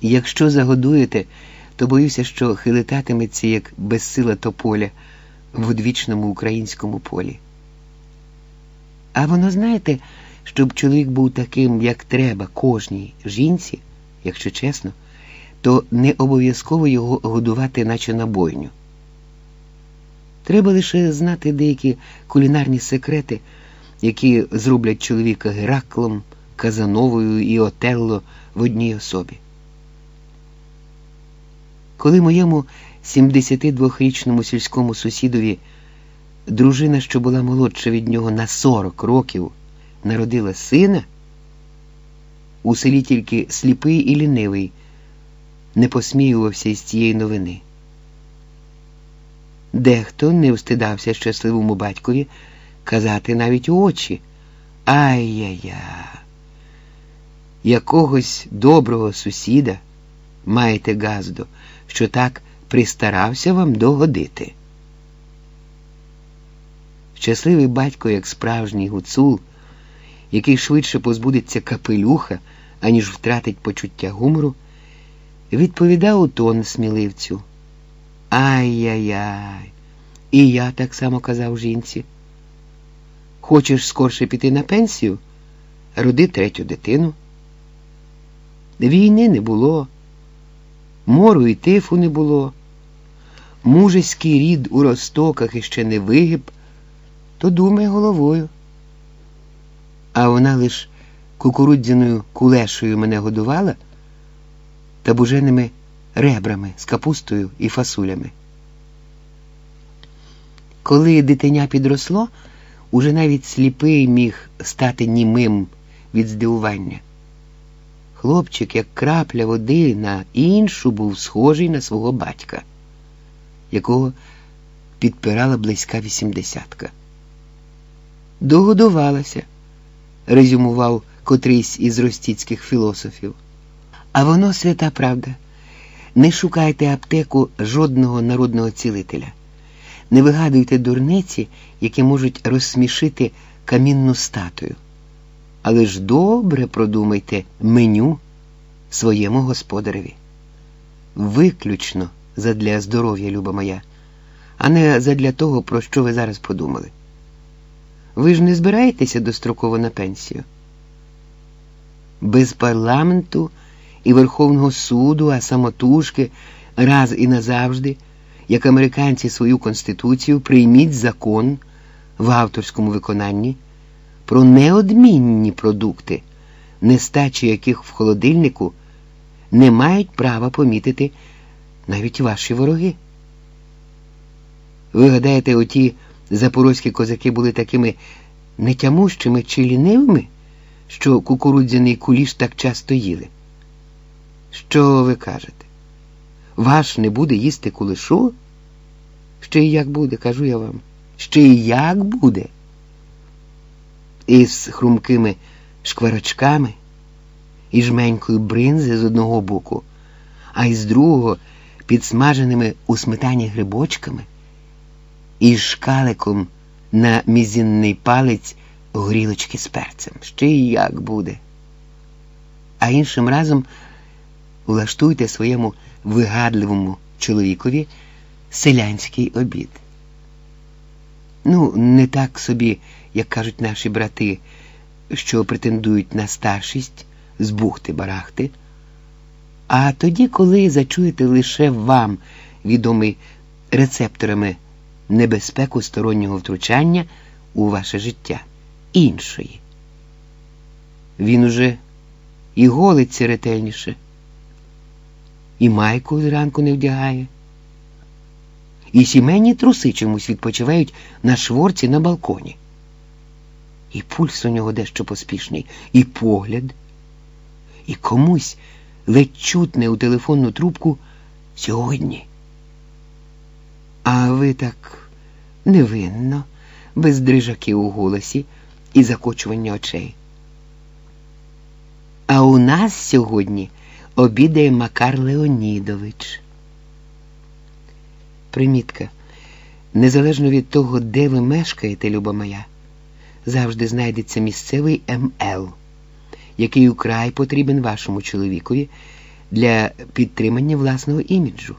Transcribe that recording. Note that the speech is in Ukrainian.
Якщо загодуєте, то боюся, що хилитатиметься як безсила тополя в одвічному українському полі. А воно знаєте, щоб чоловік був таким, як треба, кожній жінці, якщо чесно, то не обов'язково його годувати, наче на бойню. Треба лише знати деякі кулінарні секрети, які зроблять чоловіка Гераклом, Казановою і Отелло в одній особі. Коли моєму 72-річному сільському сусідові дружина, що була молодша від нього на 40 років, народила сина, у селі тільки сліпий і лінивий не посміювався із цієї новини. Дехто не встидався щасливому батькові казати навіть у очі Ай-я-я, якогось доброго сусіда маєте газдо, що так пристарався вам догодити. Щасливий батько, як справжній гуцул, який швидше позбудеться капелюха, аніж втратить почуття гумору, відповідав у тон сміливцю. Ай-яй-яй, і я так само казав жінці. Хочеш скорше піти на пенсію? Роди третю дитину. Війни не було, мору і тифу не було, мужеський рід у ростоках іще не вигиб, то думай головою. А вона лиш кукурудзяною кулешею мене годувала та буженими ребрами з капустою і фасулями. Коли дитиня підросло, уже навіть сліпий міг стати німим від здивування. Хлопчик, як крапля води на іншу, був схожий на свого батька, якого підпирала близька вісімдесятка. Догодувалася, резюмував котрийсь із ростіцьких філософів. А воно свята правда. Не шукайте аптеку жодного народного цілителя. Не вигадуйте дурниці, які можуть розсмішити камінну статую. Але ж добре продумайте меню своєму господареві. Виключно задля здоров'я, люба моя, а не задля того, про що ви зараз подумали. Ви ж не збираєтеся достроково на пенсію? Без парламенту і Верховного суду, а самотужки раз і назавжди, як американці свою конституцію, прийміть закон в авторському виконанні про неодмінні продукти, нестачі яких в холодильнику не мають права помітити навіть ваші вороги. Ви гадаєте, оті запорозькі козаки були такими нетямущими чи лінивими, що кукурудзяний куліш так часто їли? Що ви кажете? Ваш не буде їсти кулешу? Ще й як буде, кажу я вам. Ще й як буде. Із хрумкими шкварочками і жменькою бринзи з одного боку, а із другого підсмаженими у сметані грибочками і шкаликом на мізінний палець горілочки з перцем. Ще й як буде. А іншим разом влаштуйте своєму вигадливому чоловікові селянський обід. Ну, не так собі, як кажуть наші брати, що претендують на старшість з бухти-барахти, а тоді, коли зачуєте лише вам відомий рецепторами небезпеку стороннього втручання у ваше життя іншої. Він уже і голиться ретельніше і майку зранку не вдягає. І сімейні труси чомусь відпочивають на шворці на балконі. І пульс у нього дещо поспішний, і погляд, і комусь ледь чутне у телефонну трубку сьогодні. А ви так невинно, без дрижаків у голосі і закочування очей. А у нас сьогодні обідає Макар Леонідович. Примітка. Незалежно від того, де ви мешкаєте, люба моя, завжди знайдеться місцевий МЛ, який украй потрібен вашому чоловікові для підтримання власного іміджу.